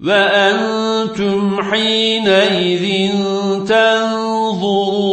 وأنتم حينئذ تنظرون.